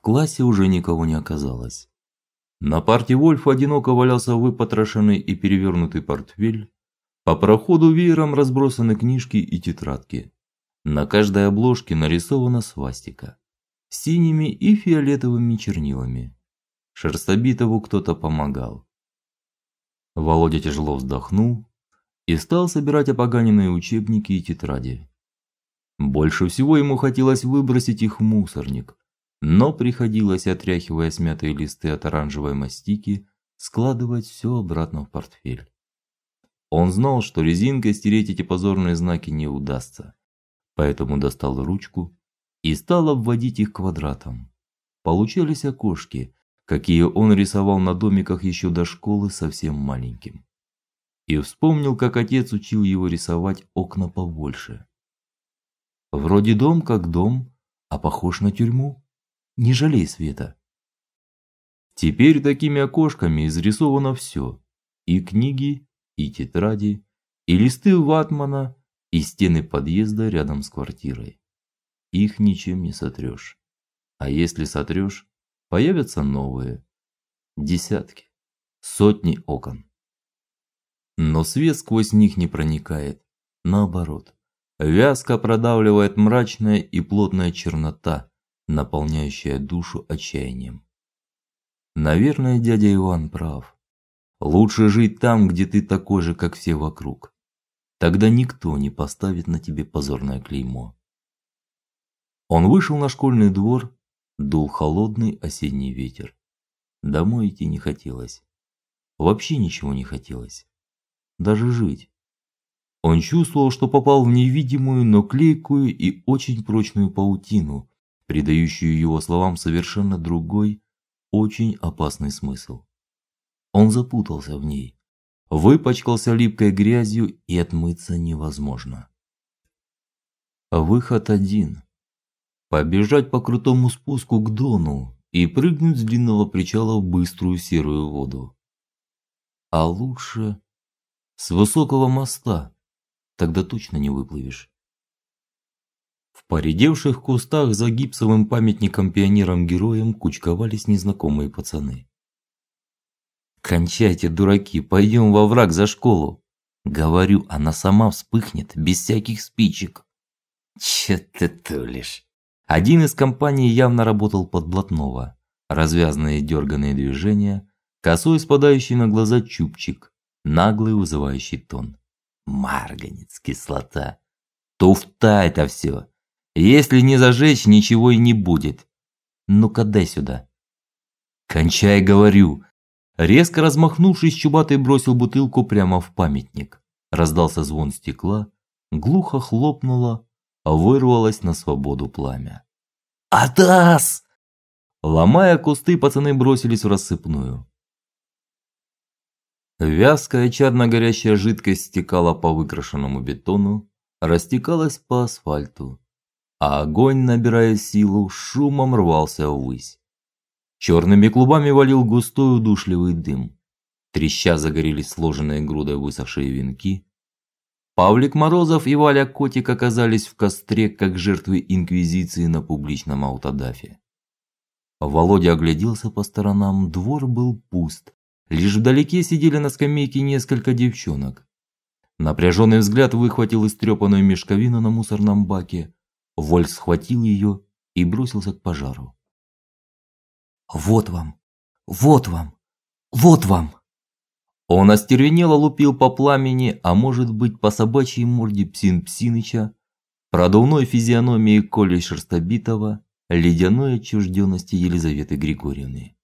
В классе уже никого не оказалось. На парте Вольфа одиноко валялся выпотрошенный и перевернутый портфель. По проходу веером разбросаны книжки и тетрадки. На каждой обложке нарисована свастика синими и фиолетовыми чернилами. Шерстобитову кто-то помогал. Володя тяжело вздохнул и стал собирать опоганенные учебники и тетради. Больше всего ему хотелось выбросить их в мусорник, но приходилось, отряхивая смятые листы от оранжевой мастики, складывать все обратно в портфель. Он знал, что резинкой стереть эти позорные знаки не удастся, поэтому достал ручку и стал обводить их квадратом. Получались окошки, какие он рисовал на домиках еще до школы совсем маленьким. И вспомнил, как отец учил его рисовать окна побольше. Вроде дом как дом, а похож на тюрьму. Не жалей света. Теперь такими окошками изрисовано все: и книги, и тетради, и листы ватмана, и стены подъезда рядом с квартирой их ничем не сотрешь. А если сотрешь, появятся новые десятки, сотни окон. Но свет сквозь них не проникает, наоборот, вязко продавливает мрачная и плотная чернота, наполняющая душу отчаянием. Наверное, дядя Иван прав. Лучше жить там, где ты такой же, как все вокруг. Тогда никто не поставит на тебе позорное клеймо. Он вышел на школьный двор, дул холодный осенний ветер. Домой идти не хотелось. Вообще ничего не хотелось. Даже жить. Он чувствовал, что попал в невидимую, но клейкую и очень прочную паутину, придающую его словам совершенно другой, очень опасный смысл. Он запутался в ней, выпачкался липкой грязью и отмыться невозможно. Выход один побежать по крутому спуску к Дону и прыгнуть с длинного причала в быструю серую воду. А лучше с высокого моста, тогда точно не выплывешь. В поредевших кустах за гипсовым памятником пионерам-героям кучковались незнакомые пацаны. Кончайте, дураки, пойдем во враг за школу. Говорю, она сама вспыхнет без всяких спичек. Че ты тулишь? Один из компаний явно работал под блатного. Развязные дерганные движения, косой спадающий на глаза чубчик, наглый вызывающий тон. Марганец, кислота. Туфта это все. Если не зажечь, ничего и не будет. Ну-ка дай сюда. Кончай, говорю. Резко размахнувшись, чубатый бросил бутылку прямо в памятник. Раздался звон стекла, глухо хлопнуло, вырвалось на свободу пламя. «Атас!» Ломая кусты, пацаны бросились в рассыпную. Вязкая чадно горящая жидкость стекала по выкрашенному бетону, растекалась по асфальту, а огонь, набирая силу, шумом рвался ввысь. Черными клубами валил густой удушливый дым. Треща загорелись сложенные грудой высохшие венки, Павлик Морозов и Валя Котик оказались в костре, как жертвы инквизиции на публичном аутодафе. Володя огляделся по сторонам, двор был пуст. Лишь вдалеке сидели на скамейке несколько девчонок. Напряженный взгляд выхватил истрепанную мешковину на мусорном баке. Воль схватил ее и бросился к пожару. Вот вам. Вот вам. Вот вам. Он остервенело лупил по пламени, а может быть, по собачьей морде Псин Псиныча, продувной физиономии Коли Шерстобитова, ледяной отчужденности Елизаветы Григорьевны.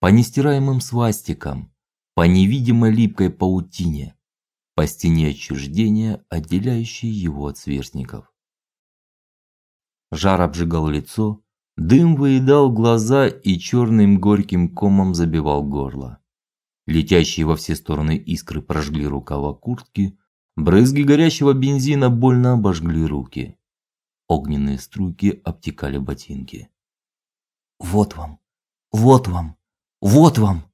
По нестираемым свастикам, по невидимой липкой паутине, по стене отчуждения, отделяющей его от сверстников. Жар обжигал лицо, дым выедал глаза и черным горьким комом забивал горло. Летящие во все стороны искры прожгли рукава куртки, брызги горящего бензина больно обожгли руки. Огненные струйки обтекали ботинки. Вот вам. Вот вам. Вот вам.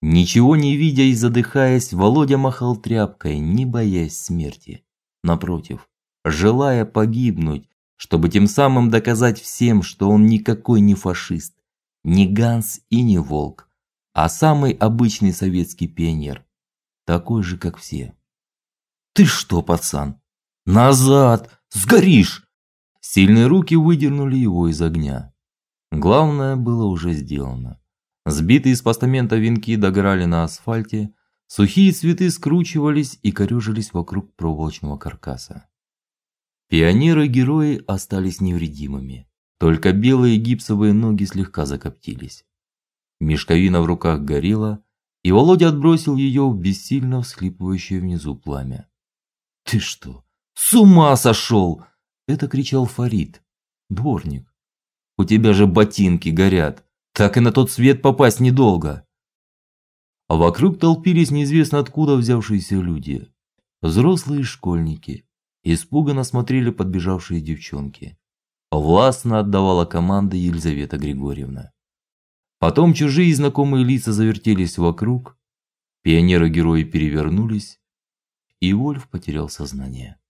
Ничего не видя и задыхаясь, Володя махал тряпкой, не боясь смерти. Напротив, желая погибнуть, чтобы тем самым доказать всем, что он никакой не фашист, не Ганс и не Волк, а самый обычный советский пионер, такой же, как все. Ты что, пацан? Назад, сгоришь. Сильные руки выдернули его из огня. Главное было уже сделано. Сбитые из постамента венки догорали на асфальте, сухие цветы скручивались и корёжились вокруг проволочного каркаса. Пионеры-герои остались невредимыми, только белые гипсовые ноги слегка закоптились. Мешковина в руках горела, и Володя отбросил ее в бессильно всхлипывающее внизу пламя. Ты что, с ума сошел? это кричал Фарид, дворник. У тебя же ботинки горят. Так и на тот свет попасть недолго. А вокруг толпились неизвестно откуда взявшиеся люди. Взрослые школьники, Испуганно смотрели подбежавшие девчонки. Властно отдавала команды Елизавета Григорьевна. Потом чужие знакомые лица завертелись вокруг, пионеры-герои перевернулись, и Вольф потерял сознание.